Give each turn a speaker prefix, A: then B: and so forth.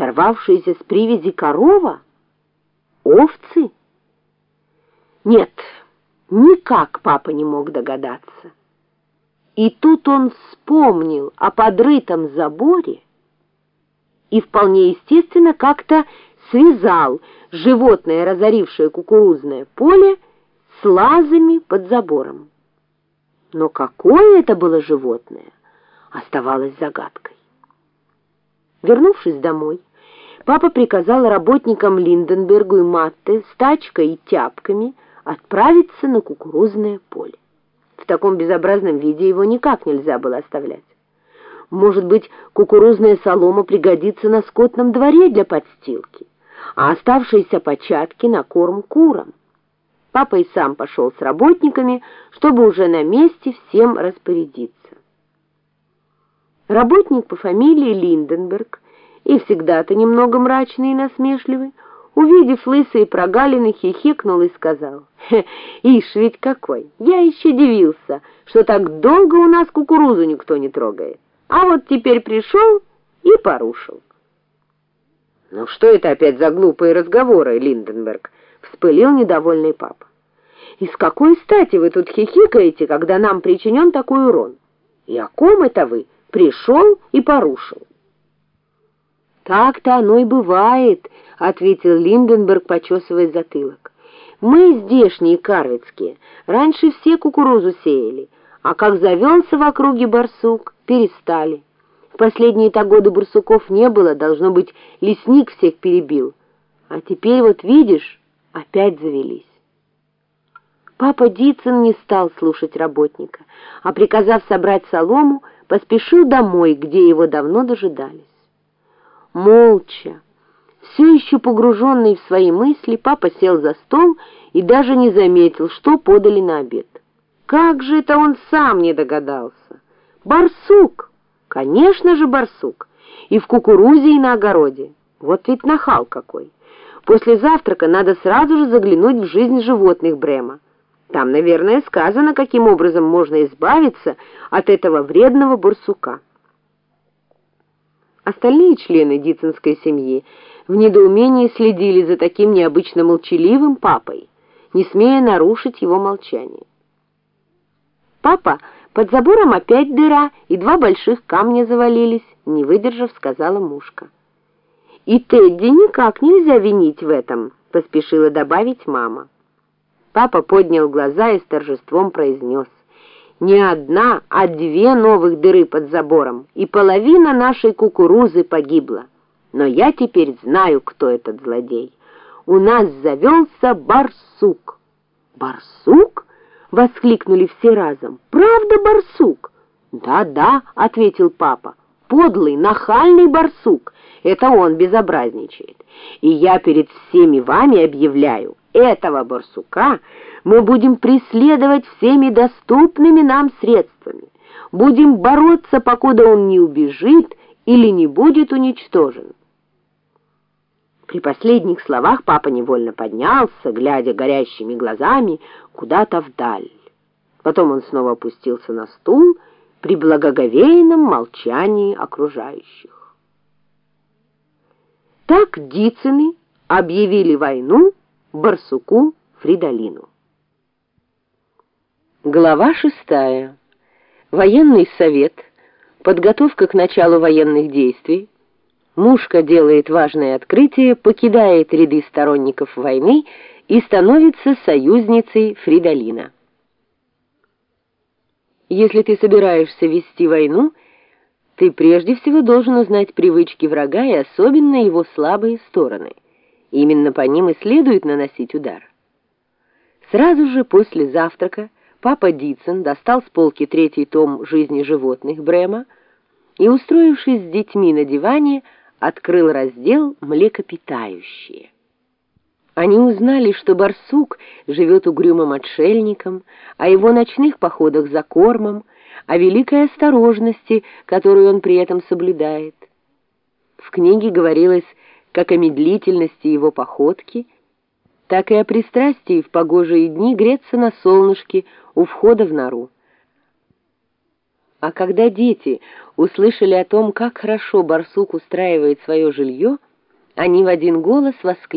A: Сорвавшаяся с привязи корова? Овцы? Нет, никак папа не мог догадаться. И тут он вспомнил о подрытом заборе и вполне естественно как-то связал животное, разорившее кукурузное поле, с лазами под забором. Но какое это было животное, оставалось загадкой. Вернувшись домой, папа приказал работникам Линденбергу и Матте с тачкой и тяпками отправиться на кукурузное поле. В таком безобразном виде его никак нельзя было оставлять. Может быть, кукурузная солома пригодится на скотном дворе для подстилки, а оставшиеся початки на корм курам. Папа и сам пошел с работниками, чтобы уже на месте всем распорядиться. Работник по фамилии Линденберг и всегда-то немного мрачный и насмешливый, увидев лысые прогалины, хихикнул и сказал, «Ишь ведь какой! Я еще дивился, что так долго у нас кукурузу никто не трогает, а вот теперь пришел и порушил». «Ну что это опять за глупые разговоры, Линденберг?» — вспылил недовольный папа. «И с какой стати вы тут хихикаете, когда нам причинен такой урон? И о ком это вы? Пришел и порушил?» «Так-то оно и бывает», — ответил Линденберг, почесывая затылок. «Мы, здешние карвицкие, раньше все кукурузу сеяли, а как завелся в округе барсук, перестали. В последние-то годы барсуков не было, должно быть, лесник всех перебил. А теперь вот видишь, опять завелись». Папа Дицин не стал слушать работника, а, приказав собрать солому, поспешил домой, где его давно дожидались. Молча, все еще погруженный в свои мысли, папа сел за стол и даже не заметил, что подали на обед. Как же это он сам не догадался? Барсук! Конечно же барсук! И в кукурузе, и на огороде. Вот ведь нахал какой! После завтрака надо сразу же заглянуть в жизнь животных Брема. Там, наверное, сказано, каким образом можно избавиться от этого вредного барсука. Остальные члены Дицинской семьи в недоумении следили за таким необычно молчаливым папой, не смея нарушить его молчание. «Папа, под забором опять дыра, и два больших камня завалились», не выдержав, сказала мушка. «И Тедди никак нельзя винить в этом», поспешила добавить мама. Папа поднял глаза и с торжеством произнес не одна, а две новых дыры под забором, и половина нашей кукурузы погибла. Но я теперь знаю, кто этот злодей. У нас завелся барсук. Барсук? Воскликнули все разом. Правда барсук? Да-да, ответил папа. Подлый, нахальный барсук. Это он безобразничает. И я перед всеми вами объявляю, этого барсука мы будем преследовать всеми доступными нам средствами, будем бороться, покуда он не убежит или не будет уничтожен. При последних словах папа невольно поднялся, глядя горящими глазами куда-то вдаль. Потом он снова опустился на стул при благоговейном молчании окружающих. Так Дицыны объявили войну барсуку Фридолину. Глава шестая. Военный совет. Подготовка к началу военных действий. Мушка делает важное открытие, покидает ряды сторонников войны и становится союзницей Фридолина. Если ты собираешься вести войну, ты прежде всего должен узнать привычки врага и особенно его слабые стороны. Именно по ним и следует наносить удар. Сразу же после завтрака папа Дицин достал с полки третий том «Жизни животных» Брема и, устроившись с детьми на диване, открыл раздел «Млекопитающие». Они узнали, что барсук живет угрюмым отшельником, о его ночных походах за кормом, о великой осторожности, которую он при этом соблюдает. В книге говорилось как о медлительности его походки, так и о пристрастии в погожие дни греться на солнышке у входа в нору. А когда дети услышали о том, как хорошо барсук устраивает свое жилье, Они в один голос воскликнули.